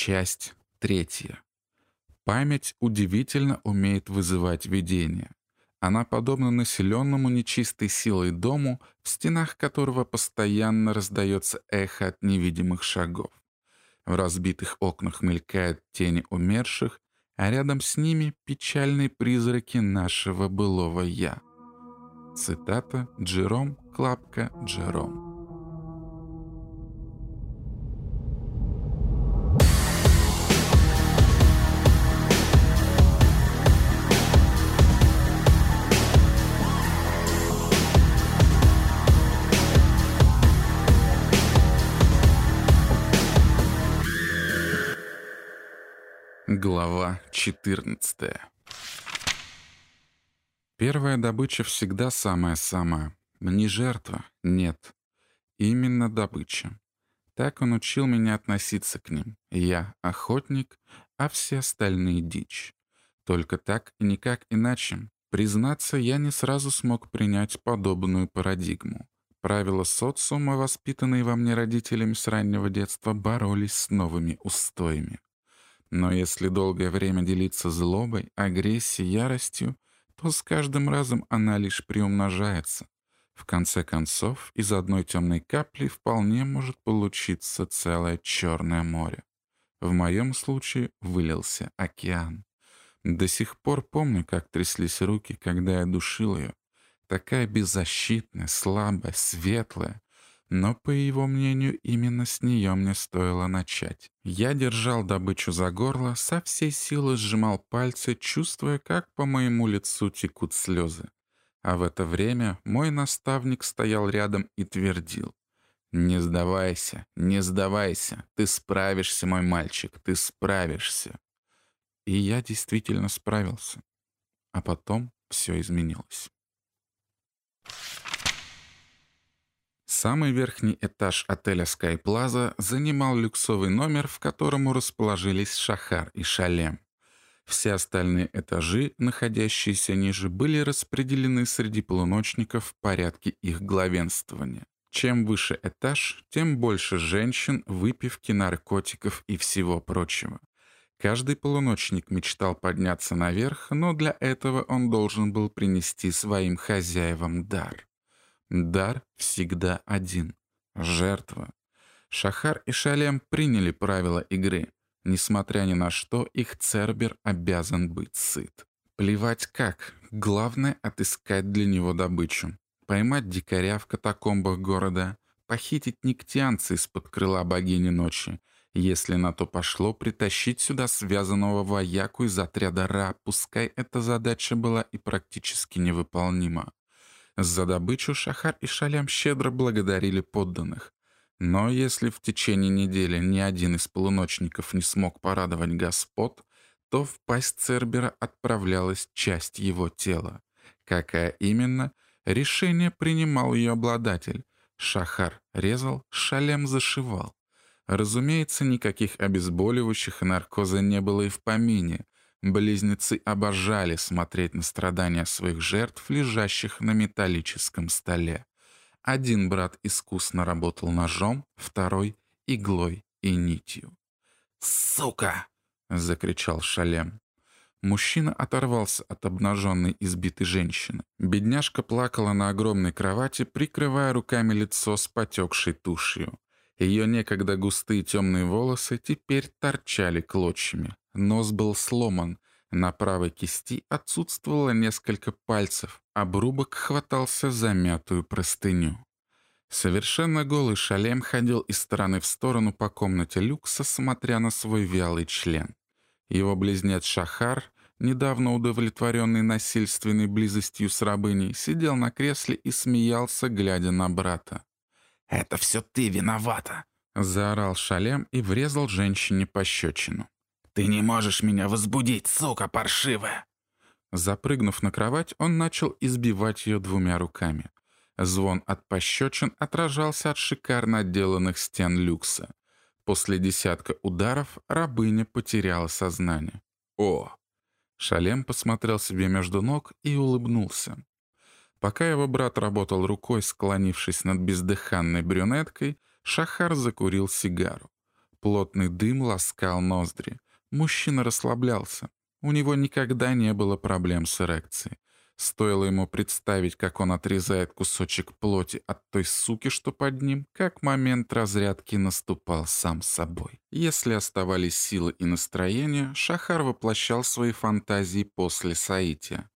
Часть третья. Память удивительно умеет вызывать видения. Она подобна населенному нечистой силой дому, в стенах которого постоянно раздается эхо от невидимых шагов. В разбитых окнах мелькают тени умерших, а рядом с ними печальные призраки нашего былого «я». Цитата Джером Клапка Джером. Глава 14 Первая добыча всегда самая-самая. Не жертва, нет. Именно добыча. Так он учил меня относиться к ним. Я — охотник, а все остальные — дичь. Только так и никак иначе. Признаться, я не сразу смог принять подобную парадигму. Правила социума, воспитанные во мне родителями с раннего детства, боролись с новыми устоями. Но если долгое время делиться злобой, агрессией, яростью, то с каждым разом она лишь приумножается. В конце концов, из одной темной капли вполне может получиться целое Черное море. В моем случае вылился океан. До сих пор помню, как тряслись руки, когда я душил ее. Такая беззащитная, слабая, светлая, но, по его мнению, именно с нее мне стоило начать. Я держал добычу за горло, со всей силы сжимал пальцы, чувствуя, как по моему лицу текут слезы. А в это время мой наставник стоял рядом и твердил. «Не сдавайся, не сдавайся, ты справишься, мой мальчик, ты справишься». И я действительно справился. А потом все изменилось. Самый верхний этаж отеля Sky Plaza занимал люксовый номер, в котором расположились Шахар и Шалем. Все остальные этажи, находящиеся ниже, были распределены среди полуночников в порядке их главенствования. Чем выше этаж, тем больше женщин, выпивки, наркотиков и всего прочего. Каждый полуночник мечтал подняться наверх, но для этого он должен был принести своим хозяевам дар. Дар всегда один — жертва. Шахар и Шалем приняли правила игры. Несмотря ни на что, их Цербер обязан быть сыт. Плевать как, главное — отыскать для него добычу. Поймать дикаря в катакомбах города, похитить нектианца из-под крыла богини ночи, если на то пошло, притащить сюда связанного вояку из отряда Ра, пускай эта задача была и практически невыполнима. За добычу Шахар и Шалям щедро благодарили подданных. Но если в течение недели ни один из полуночников не смог порадовать господ, то в пасть Цербера отправлялась часть его тела. Какая именно, решение принимал ее обладатель. Шахар резал, Шалем зашивал. Разумеется, никаких обезболивающих и наркоза не было и в помине — Близнецы обожали смотреть на страдания своих жертв, лежащих на металлическом столе. Один брат искусно работал ножом, второй — иглой и нитью. «Сука!» — закричал Шалем. Мужчина оторвался от обнаженной избитой женщины. Бедняжка плакала на огромной кровати, прикрывая руками лицо с потекшей тушью. Ее некогда густые темные волосы теперь торчали клочьями. Нос был сломан, на правой кисти отсутствовало несколько пальцев, обрубок хватался за мятую простыню. Совершенно голый Шалем ходил из стороны в сторону по комнате люкса, смотря на свой вялый член. Его близнец Шахар, недавно удовлетворенный насильственной близостью с рабыней, сидел на кресле и смеялся, глядя на брата. «Это все ты виновата!» — заорал Шалем и врезал женщине пощечину. «Ты не можешь меня возбудить, сука паршивая!» Запрыгнув на кровать, он начал избивать ее двумя руками. Звон от пощечин отражался от шикарно отделанных стен люкса. После десятка ударов рабыня потеряла сознание. «О!» Шалем посмотрел себе между ног и улыбнулся. Пока его брат работал рукой, склонившись над бездыханной брюнеткой, Шахар закурил сигару. Плотный дым ласкал ноздри. Мужчина расслаблялся. У него никогда не было проблем с эрекцией. Стоило ему представить, как он отрезает кусочек плоти от той суки, что под ним, как момент разрядки наступал сам собой. Если оставались силы и настроение, Шахар воплощал свои фантазии после соития.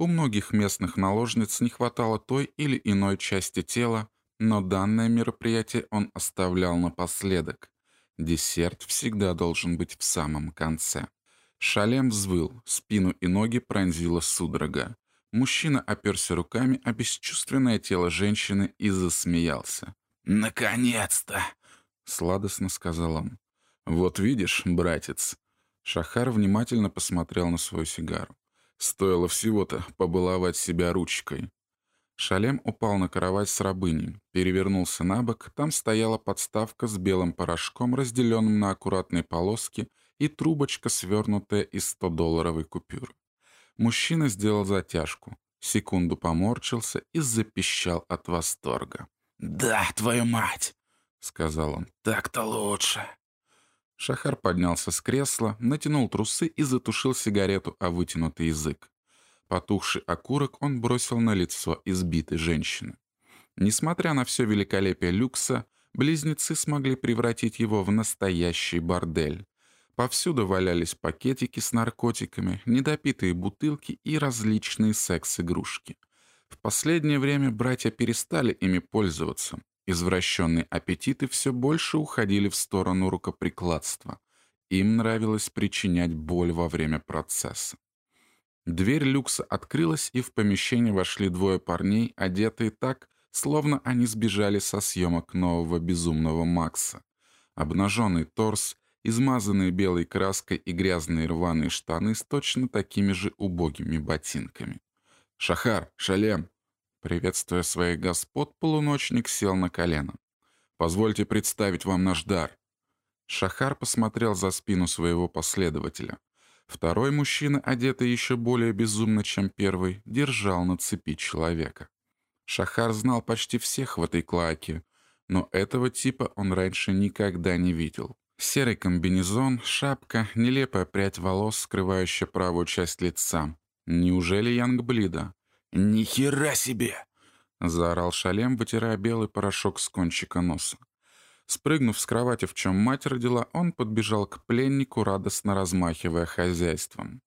У многих местных наложниц не хватало той или иной части тела, но данное мероприятие он оставлял напоследок. Десерт всегда должен быть в самом конце. Шалем взвыл, спину и ноги пронзила судорога. Мужчина оперся руками о бесчувственное тело женщины и засмеялся. «Наконец-то!» — сладостно сказал он. «Вот видишь, братец». Шахар внимательно посмотрел на свою сигару. Стоило всего-то побаловать себя ручкой. Шалем упал на кровать с рабыней, перевернулся на бок, там стояла подставка с белым порошком, разделенным на аккуратные полоски, и трубочка, свернутая из 100-долларовой купюры. Мужчина сделал затяжку, секунду поморщился и запищал от восторга. «Да, твою мать!» — сказал он. «Так-то лучше!» Шахар поднялся с кресла, натянул трусы и затушил сигарету о вытянутый язык. Потухший окурок он бросил на лицо избитой женщины. Несмотря на все великолепие люкса, близнецы смогли превратить его в настоящий бордель. Повсюду валялись пакетики с наркотиками, недопитые бутылки и различные секс-игрушки. В последнее время братья перестали ими пользоваться. Извращенные аппетиты все больше уходили в сторону рукоприкладства. Им нравилось причинять боль во время процесса. Дверь люкса открылась, и в помещение вошли двое парней, одетые так, словно они сбежали со съемок нового «Безумного Макса». Обнаженный торс, измазанные белой краской и грязные рваные штаны с точно такими же убогими ботинками. «Шахар! Шалем!» Приветствуя своих господ, полуночник сел на колено. «Позвольте представить вам наш дар». Шахар посмотрел за спину своего последователя. Второй мужчина, одетый еще более безумно, чем первый, держал на цепи человека. Шахар знал почти всех в этой клаке, но этого типа он раньше никогда не видел. Серый комбинезон, шапка, нелепая прядь волос, скрывающая правую часть лица. Неужели Янгблида? «Ни хера себе!» — заорал Шалем, вытирая белый порошок с кончика носа. Спрыгнув с кровати, в чем мать родила, он подбежал к пленнику, радостно размахивая хозяйством.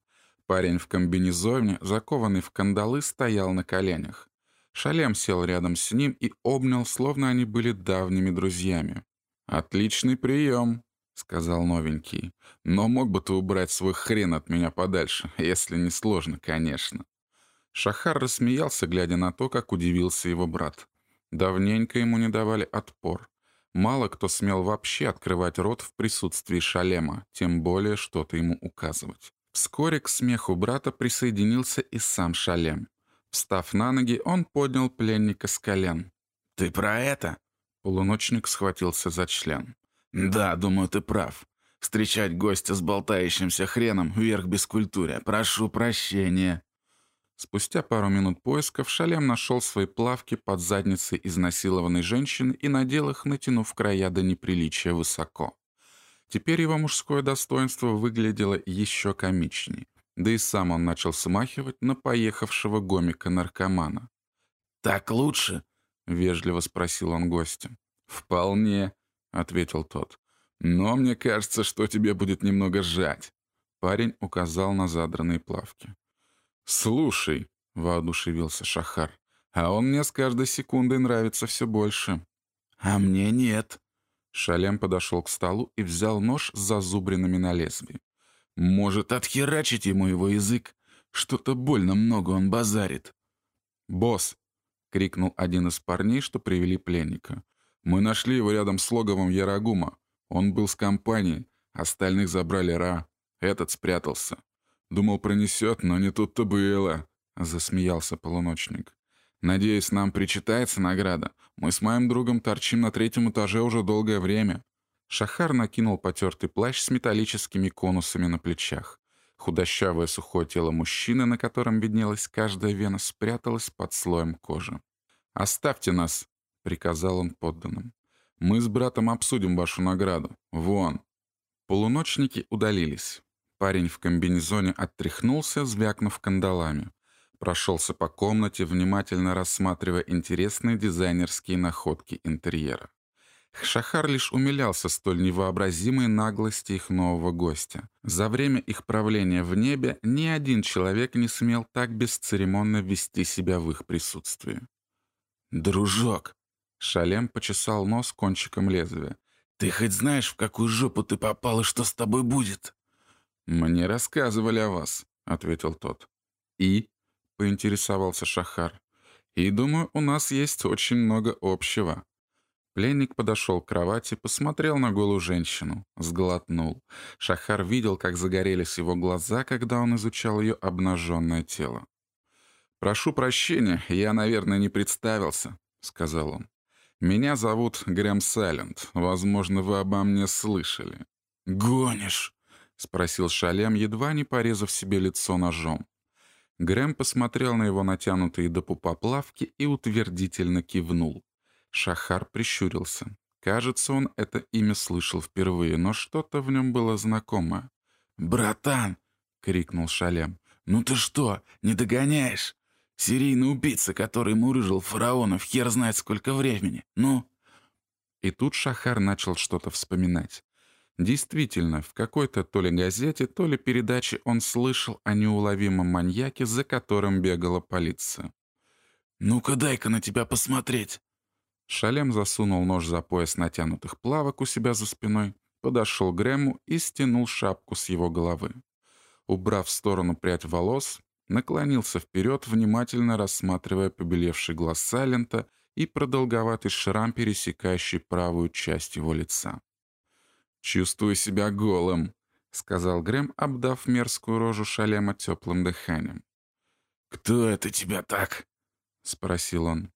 Парень в комбинезоне, закованный в кандалы, стоял на коленях. Шалем сел рядом с ним и обнял, словно они были давними друзьями. «Отличный прием!» — сказал новенький. «Но мог бы ты убрать свой хрен от меня подальше, если не сложно, конечно». Шахар рассмеялся, глядя на то, как удивился его брат. Давненько ему не давали отпор. Мало кто смел вообще открывать рот в присутствии Шалема, тем более что-то ему указывать. Вскоре к смеху брата присоединился и сам Шалем. Встав на ноги, он поднял пленника с колен. «Ты про это?» Полуночник схватился за член. «Да, думаю, ты прав. Встречать гостя с болтающимся хреном — вверх бескультуре. Прошу прощения». Спустя пару минут поисков Шалем нашел свои плавки под задницей изнасилованной женщины и надел их, натянув края до неприличия высоко. Теперь его мужское достоинство выглядело еще комичнее, да и сам он начал смахивать на поехавшего гомика-наркомана. «Так лучше?» — вежливо спросил он гостя. «Вполне», ответил тот. «Но мне кажется, что тебе будет немного сжать». Парень указал на задранные плавки. «Слушай», — воодушевился Шахар, «а он мне с каждой секундой нравится все больше». «А мне нет». Шалем подошел к столу и взял нож с зазубринами на лезвии. «Может, отхерачить ему его язык? Что-то больно много он базарит». «Босс!» — крикнул один из парней, что привели пленника. Мы нашли его рядом с логовом Ярагума. Он был с компанией, остальных забрали Ра. Этот спрятался. Думал, пронесет, но не тут-то было», — засмеялся полуночник. «Надеюсь, нам причитается награда. Мы с моим другом торчим на третьем этаже уже долгое время». Шахар накинул потертый плащ с металлическими конусами на плечах. Худощавое сухое тело мужчины, на котором виднелась каждая вена, спряталось под слоем кожи. «Оставьте нас», — приказал он подданным. «Мы с братом обсудим вашу награду. Вон, Полуночники удалились. Парень в комбинезоне оттряхнулся, звякнув кандалами. Прошелся по комнате, внимательно рассматривая интересные дизайнерские находки интерьера. Шахар лишь умилялся столь невообразимой наглости их нового гостя. За время их правления в небе ни один человек не смел так бесцеремонно вести себя в их присутствии. «Дружок!» — Шалем почесал нос кончиком лезвия. «Ты хоть знаешь, в какую жопу ты попал и что с тобой будет?» «Мне рассказывали о вас», — ответил тот. «И?» — поинтересовался Шахар. «И думаю, у нас есть очень много общего». Пленник подошел к кровати, посмотрел на голую женщину, сглотнул. Шахар видел, как загорелись его глаза, когда он изучал ее обнаженное тело. «Прошу прощения, я, наверное, не представился», — сказал он. «Меня зовут Грэм Сайленд. Возможно, вы обо мне слышали». «Гонишь?» — спросил Шалем, едва не порезав себе лицо ножом. Грэм посмотрел на его натянутые до пупа плавки и утвердительно кивнул. Шахар прищурился. Кажется, он это имя слышал впервые, но что-то в нем было знакомое. «Братан!» — крикнул Шалем. «Ну ты что, не догоняешь? Серийный убийца, который мурыжил фараонов хер знает сколько времени. Ну?» И тут Шахар начал что-то вспоминать. Действительно, в какой-то то ли газете, то ли передаче он слышал о неуловимом маньяке, за которым бегала полиция. «Ну-ка дай-ка на тебя посмотреть!» Шалем засунул нож за пояс натянутых плавок у себя за спиной, подошел к Грэму и стянул шапку с его головы. Убрав в сторону прядь волос, наклонился вперед, внимательно рассматривая побелевший глаз Сайлента и продолговатый шрам, пересекающий правую часть его лица. «Чувствую себя голым», — сказал Грэм, обдав мерзкую рожу Шалема теплым дыханием. «Кто это тебя так?» — спросил он.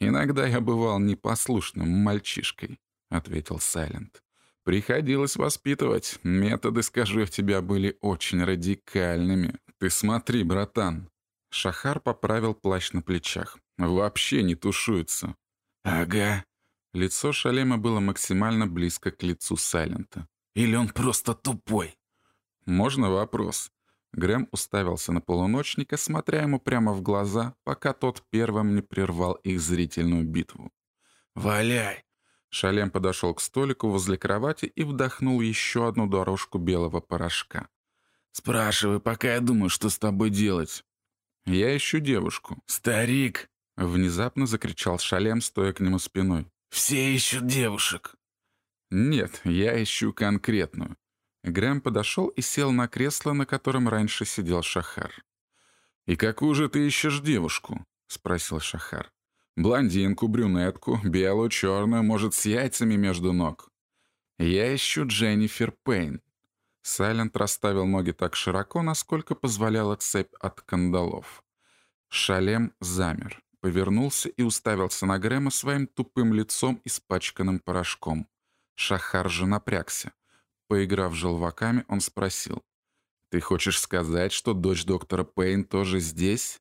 «Иногда я бывал непослушным мальчишкой», — ответил Сайлент. «Приходилось воспитывать. Методы, скажу я, тебя были очень радикальными. Ты смотри, братан». Шахар поправил плащ на плечах. «Вообще не тушуется». «Ага». Лицо Шалема было максимально близко к лицу Сайлента. «Или он просто тупой?» «Можно вопрос?» Грэм уставился на полуночника, смотря ему прямо в глаза, пока тот первым не прервал их зрительную битву. «Валяй!» Шалем подошел к столику возле кровати и вдохнул еще одну дорожку белого порошка. «Спрашивай, пока я думаю, что с тобой делать». «Я ищу девушку». «Старик!» — внезапно закричал Шалем, стоя к нему спиной. «Все ищут девушек». «Нет, я ищу конкретную. Грэм подошел и сел на кресло, на котором раньше сидел Шахар. «И какую же ты ищешь девушку?» — спросил Шахар. «Блондинку, брюнетку, белую, черную, может, с яйцами между ног?» «Я ищу Дженнифер Пейн». Сайлент расставил ноги так широко, насколько позволяла цепь от кандалов. Шалем замер, повернулся и уставился на Грэма своим тупым лицом, испачканным порошком. Шахар же напрягся. Поиграв желваками, он спросил. «Ты хочешь сказать, что дочь доктора Пейн тоже здесь?»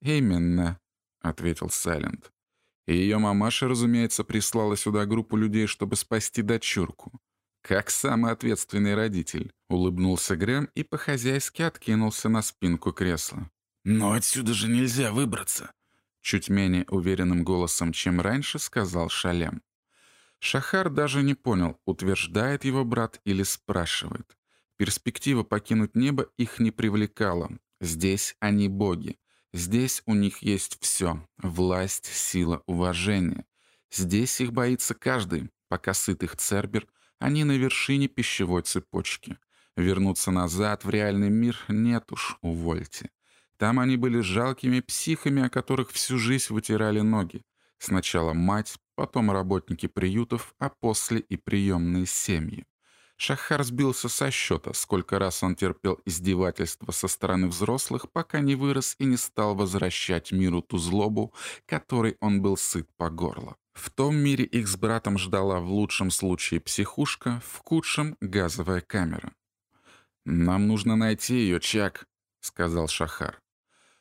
«Именно», — ответил Сайлент. И ее мамаша, разумеется, прислала сюда группу людей, чтобы спасти дочурку. «Как самый ответственный родитель», — улыбнулся Грэм и по-хозяйски откинулся на спинку кресла. «Но отсюда же нельзя выбраться», — чуть менее уверенным голосом, чем раньше, сказал Шалем. Шахар даже не понял, утверждает его брат или спрашивает. Перспектива покинуть небо их не привлекала. Здесь они боги. Здесь у них есть все — власть, сила, уважение. Здесь их боится каждый, пока сыт их цербер, они на вершине пищевой цепочки. Вернуться назад в реальный мир нет уж, увольте. Там они были жалкими психами, о которых всю жизнь вытирали ноги. Сначала мать, потом работники приютов, а после и приемные семьи. Шахар сбился со счета, сколько раз он терпел издевательства со стороны взрослых, пока не вырос и не стал возвращать миру ту злобу, которой он был сыт по горло. В том мире их с братом ждала в лучшем случае психушка, в худшем — газовая камера. «Нам нужно найти ее, Чак», — сказал Шахар.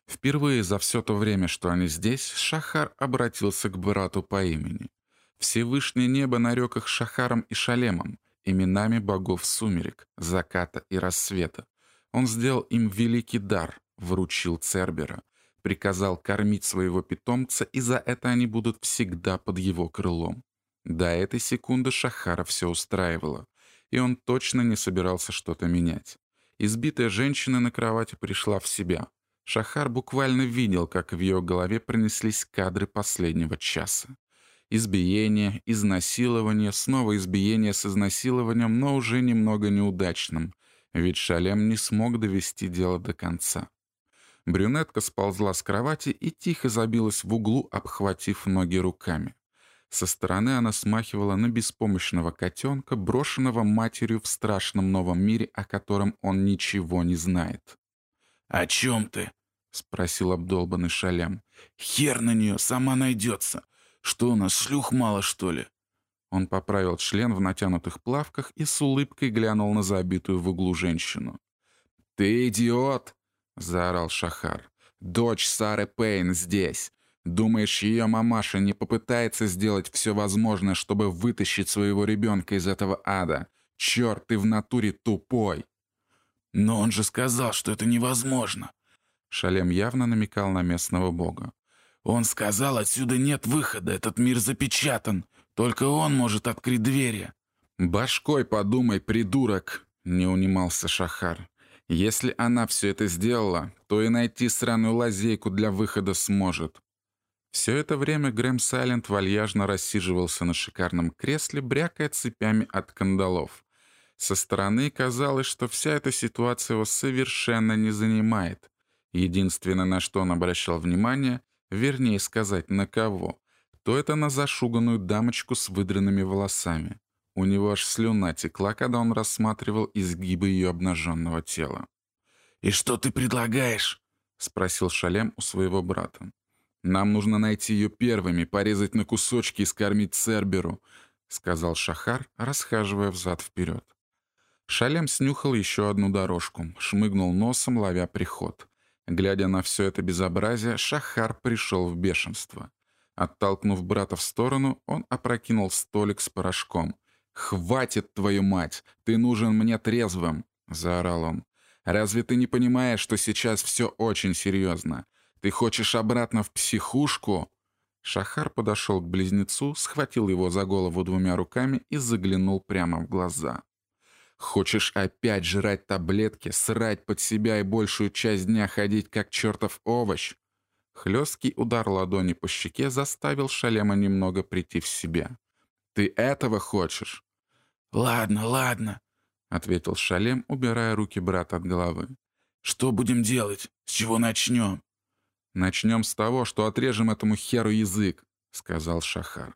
Впервые за все то время, что они здесь, Шахар обратился к брату по имени. Всевышнее небо нарек их Шахаром и Шалемом, именами богов сумерек, заката и рассвета. Он сделал им великий дар, вручил Цербера, приказал кормить своего питомца, и за это они будут всегда под его крылом. До этой секунды Шахара все устраивало, и он точно не собирался что-то менять. Избитая женщина на кровати пришла в себя. Шахар буквально видел, как в ее голове пронеслись кадры последнего часа. Избиение, изнасилование, снова избиение с изнасилованием, но уже немного неудачным, ведь Шалем не смог довести дело до конца. Брюнетка сползла с кровати и тихо забилась в углу, обхватив ноги руками. Со стороны она смахивала на беспомощного котенка, брошенного матерью в страшном новом мире, о котором он ничего не знает. «О чем ты?» — спросил обдолбанный шалям. «Хер на нее, сама найдется. Что у нас, шлюх мало, что ли?» Он поправил член в натянутых плавках и с улыбкой глянул на забитую в углу женщину. «Ты идиот!» — заорал Шахар. «Дочь Сары Пейн здесь. Думаешь, ее мамаша не попытается сделать все возможное, чтобы вытащить своего ребенка из этого ада? Черт, ты в натуре тупой!» «Но он же сказал, что это невозможно!» Шалем явно намекал на местного бога. «Он сказал, отсюда нет выхода, этот мир запечатан. Только он может открыть двери». «Башкой подумай, придурок!» — не унимался Шахар. «Если она все это сделала, то и найти сраную лазейку для выхода сможет. Все это время Грэм Сайленд вальяжно рассиживался на шикарном кресле, брякая цепями от кандалов. Со стороны казалось, что вся эта ситуация его совершенно не занимает. Единственное, на что он обращал внимание, вернее сказать, на кого, то это на зашуганную дамочку с выдранными волосами. У него аж слюна текла, когда он рассматривал изгибы ее обнаженного тела. «И что ты предлагаешь?» — спросил Шалем у своего брата. «Нам нужно найти ее первыми, порезать на кусочки и скормить Церберу», — сказал Шахар, расхаживая взад-вперед. Шалем снюхал еще одну дорожку, шмыгнул носом, ловя приход. Глядя на все это безобразие, Шахар пришел в бешенство. Оттолкнув брата в сторону, он опрокинул столик с порошком. «Хватит, твою мать! Ты нужен мне трезвым!» — заорал он. «Разве ты не понимаешь, что сейчас все очень серьезно? Ты хочешь обратно в психушку?» Шахар подошел к близнецу, схватил его за голову двумя руками и заглянул прямо в глаза. «Хочешь опять жрать таблетки, срать под себя и большую часть дня ходить как чертов овощ?» Хлесткий удар ладони по щеке заставил Шалема немного прийти в себя. «Ты этого хочешь?» «Ладно, ладно», — ответил Шалем, убирая руки брата от головы. «Что будем делать? С чего начнем?» «Начнем с того, что отрежем этому херу язык», — сказал Шахар.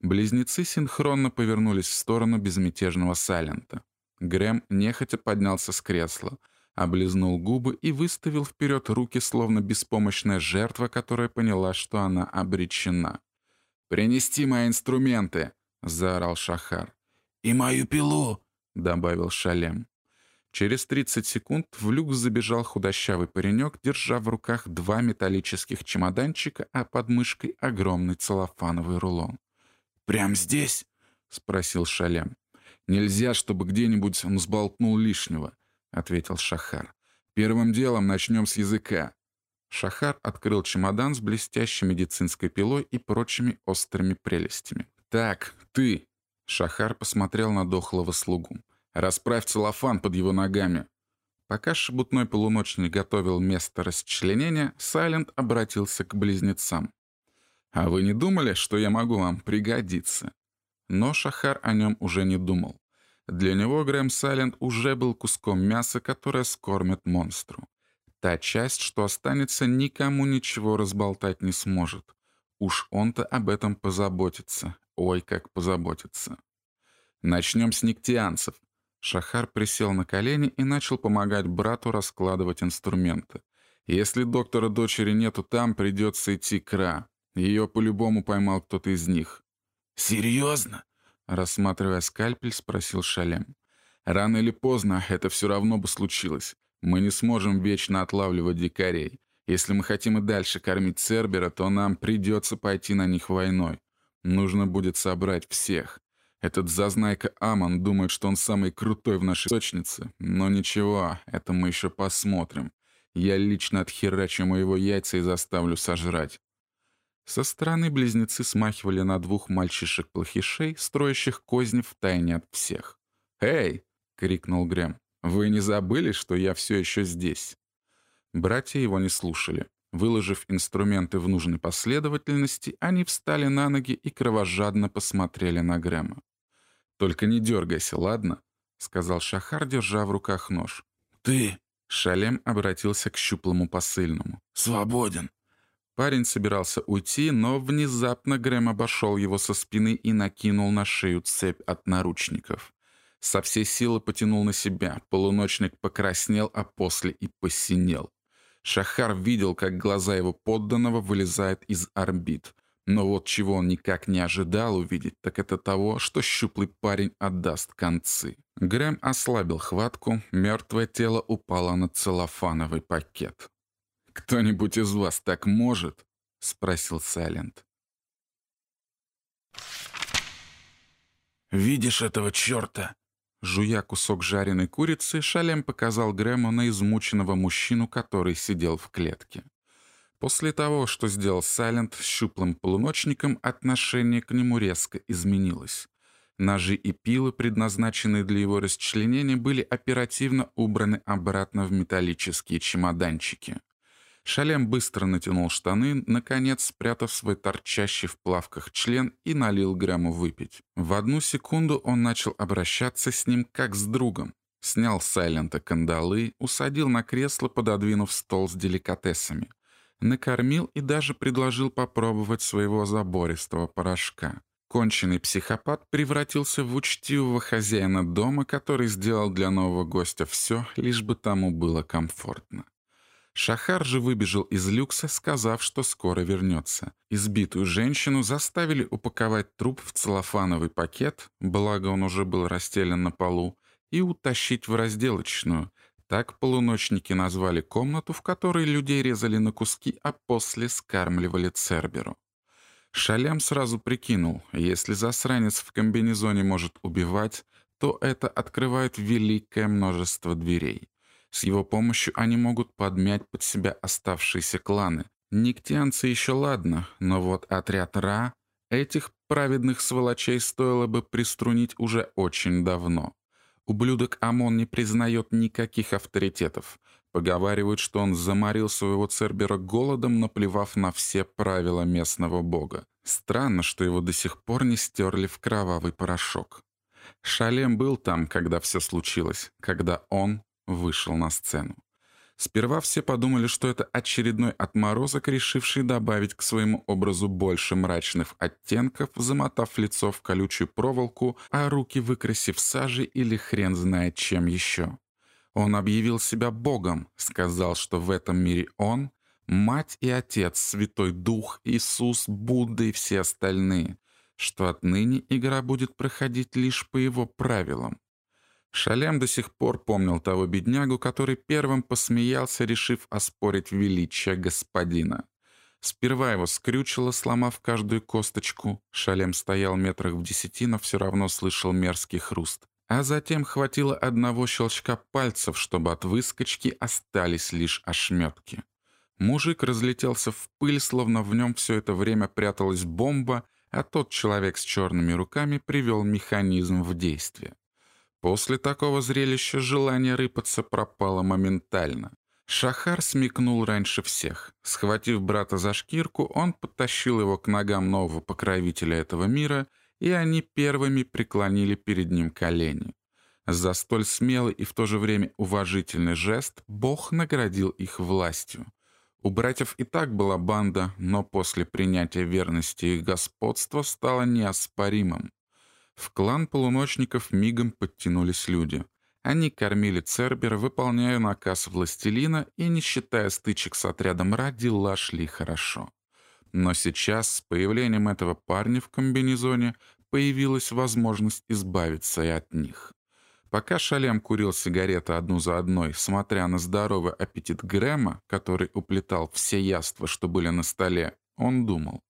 Близнецы синхронно повернулись в сторону безмятежного Салента. Грэм нехотя поднялся с кресла, облизнул губы и выставил вперед руки, словно беспомощная жертва, которая поняла, что она обречена. «Принести мои инструменты!» — заорал Шахар. «И мою пилу!» — добавил Шалем. Через 30 секунд в люк забежал худощавый паренек, держа в руках два металлических чемоданчика, а под мышкой огромный целлофановый рулон. «Прям здесь?» — спросил Шалем. «Нельзя, чтобы где-нибудь он сболтнул лишнего», — ответил Шахар. «Первым делом начнем с языка». Шахар открыл чемодан с блестящей медицинской пилой и прочими острыми прелестями. «Так, ты!» — Шахар посмотрел на дохлого слугу. Расправь целлофан под его ногами». Пока шебутной полуночник готовил место расчленения, Сайлент обратился к близнецам. «А вы не думали, что я могу вам пригодиться?» Но Шахар о нем уже не думал. Для него Грэм Сайлент уже был куском мяса, которое скормит монстру. Та часть, что останется, никому ничего разболтать не сможет. Уж он-то об этом позаботится. Ой, как позаботится. Начнем с нектианцев. Шахар присел на колени и начал помогать брату раскладывать инструменты. Если доктора дочери нету там, придется идти к Ра. Ее по-любому поймал кто-то из них. «Серьезно?» Рассматривая скальпель, спросил Шалем. «Рано или поздно это все равно бы случилось. Мы не сможем вечно отлавливать дикарей. Если мы хотим и дальше кормить Цербера, то нам придется пойти на них войной. Нужно будет собрать всех. Этот зазнайка Амон думает, что он самый крутой в нашей сочнице. Но ничего, это мы еще посмотрим. Я лично отхерачу моего яйца и заставлю сожрать. Со стороны близнецы смахивали на двух мальчишек-плохишей, строящих козни в тайне от всех. «Эй!» — крикнул Грэм. «Вы не забыли, что я все еще здесь?» Братья его не слушали. Выложив инструменты в нужной последовательности, они встали на ноги и кровожадно посмотрели на Грэма. «Только не дергайся, ладно?» — сказал Шахар, держа в руках нож. «Ты...» — Шалем обратился к щуплому посыльному. «Свободен!» Парень собирался уйти, но внезапно Грэм обошел его со спины и накинул на шею цепь от наручников. Со всей силы потянул на себя. Полуночник покраснел, а после и посинел. Шахар видел, как глаза его подданного вылезают из орбит. Но вот чего он никак не ожидал увидеть, так это того, что щуплый парень отдаст концы. Грэм ослабил хватку, мертвое тело упало на целлофановый пакет. «Кто-нибудь из вас так может?» — спросил Сайлент. «Видишь этого черта?» Жуя кусок жареной курицы, Шалем показал Грэму на измученного мужчину, который сидел в клетке. После того, что сделал Сайлент с щуплым полуночником, отношение к нему резко изменилось. Ножи и пилы, предназначенные для его расчленения, были оперативно убраны обратно в металлические чемоданчики. Шалем быстро натянул штаны, наконец спрятав свой торчащий в плавках член и налил Грэму выпить. В одну секунду он начал обращаться с ним как с другом. Снял с Сайлента кандалы, усадил на кресло, пододвинув стол с деликатесами. Накормил и даже предложил попробовать своего забористого порошка. Конченый психопат превратился в учтивого хозяина дома, который сделал для нового гостя все, лишь бы тому было комфортно. Шахар же выбежал из люкса, сказав, что скоро вернется. Избитую женщину заставили упаковать труп в целлофановый пакет, благо он уже был расстелен на полу, и утащить в разделочную. Так полуночники назвали комнату, в которой людей резали на куски, а после скармливали Церберу. Шалям сразу прикинул, если засранец в комбинезоне может убивать, то это открывает великое множество дверей. С его помощью они могут подмять под себя оставшиеся кланы. Никтианцы еще ладно, но вот отряд Ра, этих праведных сволочей стоило бы приструнить уже очень давно. Ублюдок Амон не признает никаких авторитетов. Поговаривают, что он заморил своего Цербера голодом, наплевав на все правила местного бога. Странно, что его до сих пор не стерли в кровавый порошок. Шалем был там, когда все случилось, когда он вышел на сцену. Сперва все подумали, что это очередной отморозок, решивший добавить к своему образу больше мрачных оттенков, замотав лицо в колючую проволоку, а руки выкрасив сажей или хрен знает чем еще. Он объявил себя Богом, сказал, что в этом мире он — мать и отец, Святой Дух, Иисус, Будда и все остальные, что отныне игра будет проходить лишь по его правилам. Шалем до сих пор помнил того беднягу, который первым посмеялся, решив оспорить величие господина. Сперва его скрючило, сломав каждую косточку. Шалем стоял метрах в десяти, но все равно слышал мерзкий хруст. А затем хватило одного щелчка пальцев, чтобы от выскочки остались лишь ошметки. Мужик разлетелся в пыль, словно в нем все это время пряталась бомба, а тот человек с черными руками привел механизм в действие. После такого зрелища желание рыпаться пропало моментально. Шахар смекнул раньше всех. Схватив брата за шкирку, он подтащил его к ногам нового покровителя этого мира, и они первыми преклонили перед ним колени. За столь смелый и в то же время уважительный жест Бог наградил их властью. У братьев и так была банда, но после принятия верности их господство стало неоспоримым. В клан полуночников мигом подтянулись люди. Они кормили Цербера, выполняя наказ властелина, и, не считая стычек с отрядом Ра, дела шли хорошо. Но сейчас, с появлением этого парня в комбинезоне, появилась возможность избавиться и от них. Пока Шалем курил сигареты одну за одной, смотря на здоровый аппетит Грэма, который уплетал все яства, что были на столе, он думал,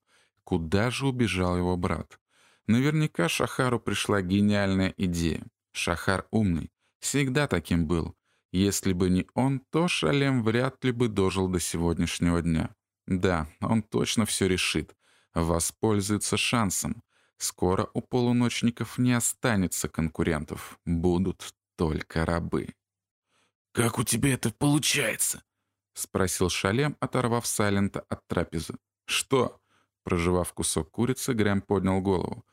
куда же убежал его брат. Наверняка Шахару пришла гениальная идея. Шахар умный, всегда таким был. Если бы не он, то Шалем вряд ли бы дожил до сегодняшнего дня. Да, он точно все решит. Воспользуется шансом. Скоро у полуночников не останется конкурентов. Будут только рабы. «Как у тебя это получается?» — спросил Шалем, оторвав Сайлента от трапезы. «Что?» — проживав кусок курицы, Грэм поднял голову.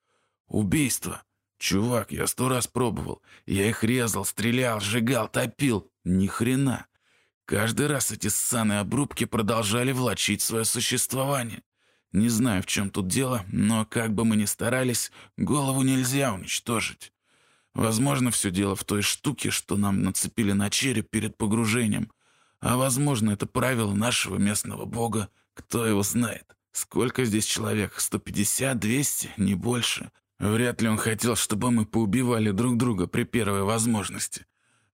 «Убийство. Чувак, я сто раз пробовал. Я их резал, стрелял, сжигал, топил. Ни хрена. Каждый раз эти ссаные обрубки продолжали влачить свое существование. Не знаю, в чем тут дело, но как бы мы ни старались, голову нельзя уничтожить. Возможно, все дело в той штуке, что нам нацепили на череп перед погружением. А возможно, это правило нашего местного бога. Кто его знает? Сколько здесь человек? 150, 200, не больше. Вряд ли он хотел, чтобы мы поубивали друг друга при первой возможности.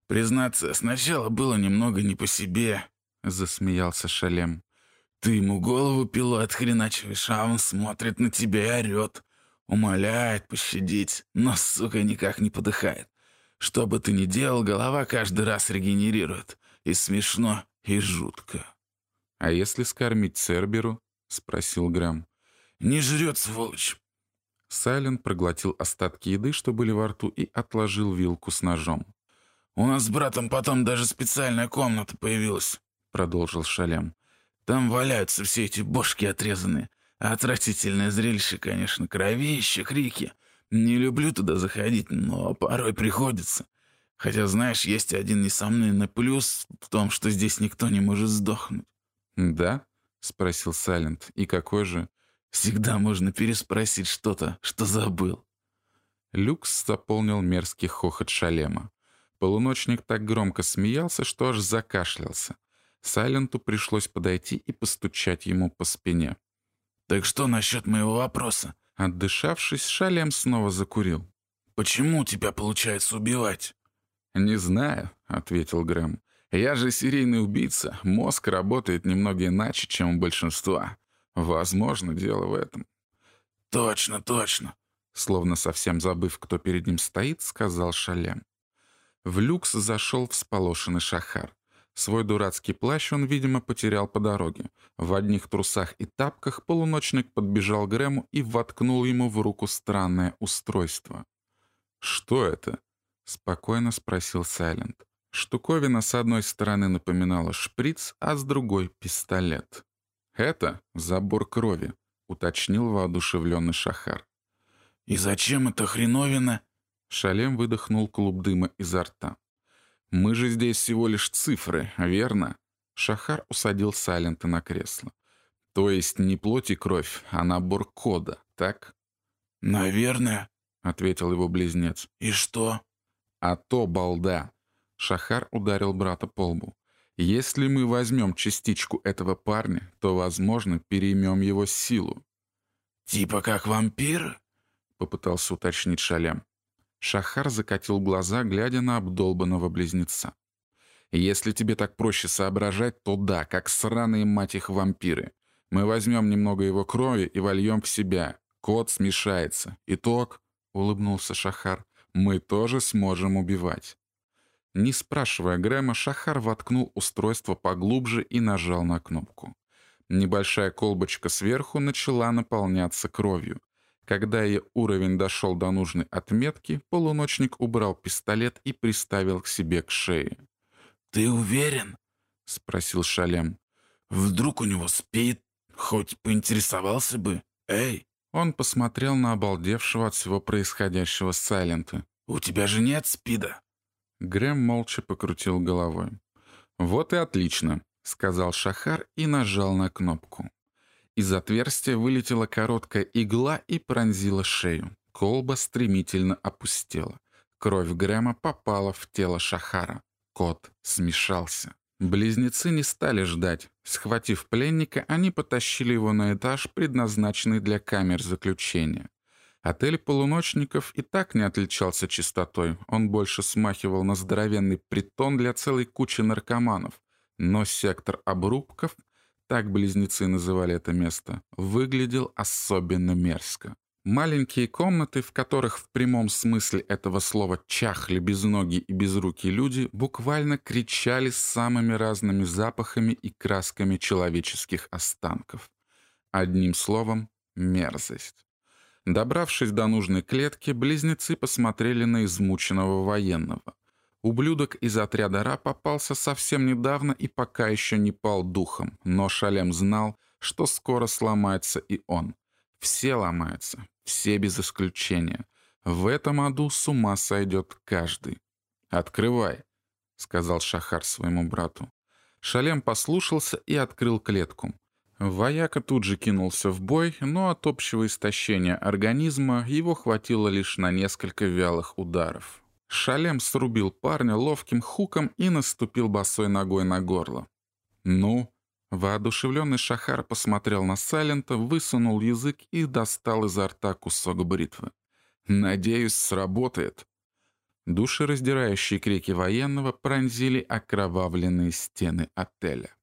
Признаться, сначала было немного не по себе, засмеялся Шалем. Ты ему голову пилу отхреначиваешь, а он смотрит на тебя и орет. Умоляет пощадить, но, сука, никак не подыхает. Что бы ты ни делал, голова каждый раз регенерирует. И смешно, и жутко. «А если скормить Церберу?» — спросил Грэм. «Не жрет, сволочь!» Сайлент проглотил остатки еды, что были во рту, и отложил вилку с ножом. «У нас с братом потом даже специальная комната появилась», — продолжил Шалем. «Там валяются все эти бошки отрезанные. Отвратительное зрелище, конечно, кровище, крики. Не люблю туда заходить, но порой приходится. Хотя, знаешь, есть один несомненный плюс в том, что здесь никто не может сдохнуть. «Да?» — спросил Сайлент. «И какой же?» «Всегда можно переспросить что-то, что забыл». Люкс заполнил мерзкий хохот шалема. Полуночник так громко смеялся, что аж закашлялся. Сайленту пришлось подойти и постучать ему по спине. «Так что насчет моего вопроса?» Отдышавшись, Шалем снова закурил. «Почему тебя получается убивать?» «Не знаю», — ответил Грэм. «Я же серийный убийца. Мозг работает немного иначе, чем у большинства. Возможно, дело в этом». «Точно, точно», — словно совсем забыв, кто перед ним стоит, сказал Шалем. В люкс зашел всполошенный Шахар. Свой дурацкий плащ он, видимо, потерял по дороге. В одних трусах и тапках полуночник подбежал к Грэму и воткнул ему в руку странное устройство. «Что это?» — спокойно спросил Сайлент. Штуковина с одной стороны напоминала шприц, а с другой — пистолет. «Это забор крови», — уточнил воодушевленный Шахар. «И зачем эта хреновина?» Шалем выдохнул клуб дыма изо рта. «Мы же здесь всего лишь цифры, верно?» Шахар усадил Сайлента на кресло. «То есть не плоть и кровь, а набор кода, так?» «Наверное», — ответил его близнец. «И что?» «А то, балда!» Шахар ударил брата по лбу. «Если мы возьмем частичку этого парня, то, возможно, переймем его силу». «Типа как вампир?» — попытался уточнить Шалем. Шахар закатил глаза, глядя на обдолбанного близнеца. «Если тебе так проще соображать, то да, как сраные мать их вампиры. Мы возьмем немного его крови и вольем в себя. Кот смешается. Итог, — улыбнулся Шахар, — мы тоже сможем убивать». Не спрашивая Грэма, Шахар воткнул устройство поглубже и нажал на кнопку. Небольшая колбочка сверху начала наполняться кровью. Когда ее уровень дошел до нужной отметки, полуночник убрал пистолет и приставил к себе к шее. «Ты уверен?» — спросил Шалем. «Вдруг у него спит? Хоть поинтересовался бы. Эй!» Он посмотрел на обалдевшего от всего происходящего Сайлента. «У тебя же нет спида?» Грэм молча покрутил головой. «Вот и отлично», — сказал Шахар и нажал на кнопку. Из отверстия вылетела короткая игла и пронзила шею. Колба стремительно опустела. Кровь Грэма попала в тело Шахара. Кот смешался. Близнецы не стали ждать. Схватив пленника, они потащили его на этаж, предназначенный для камер заключения. Отель полуночников и так не отличался чистотой. Он больше смахивал на здоровенный притон для целой кучи наркоманов. Но сектор обрубков так близнецы называли это место, выглядел особенно мерзко. Маленькие комнаты, в которых в прямом смысле этого слова чахли безногие и безрукие люди, буквально кричали с самыми разными запахами и красками человеческих останков. Одним словом, мерзость. Добравшись до нужной клетки, близнецы посмотрели на измученного военного. Ублюдок из отряда Ра попался совсем недавно и пока еще не пал духом, но Шалем знал, что скоро сломается и он. Все ломаются, все без исключения. В этом аду с ума сойдет каждый. «Открывай», — сказал Шахар своему брату. Шалем послушался и открыл клетку. Вояка тут же кинулся в бой, но от общего истощения организма его хватило лишь на несколько вялых ударов. Шалем срубил парня ловким хуком и наступил босой ногой на горло. «Ну?» Воодушевленный Шахар посмотрел на Сайлента, высунул язык и достал изо рта кусок бритвы. «Надеюсь, сработает». Душераздирающие крики военного пронзили окровавленные стены отеля.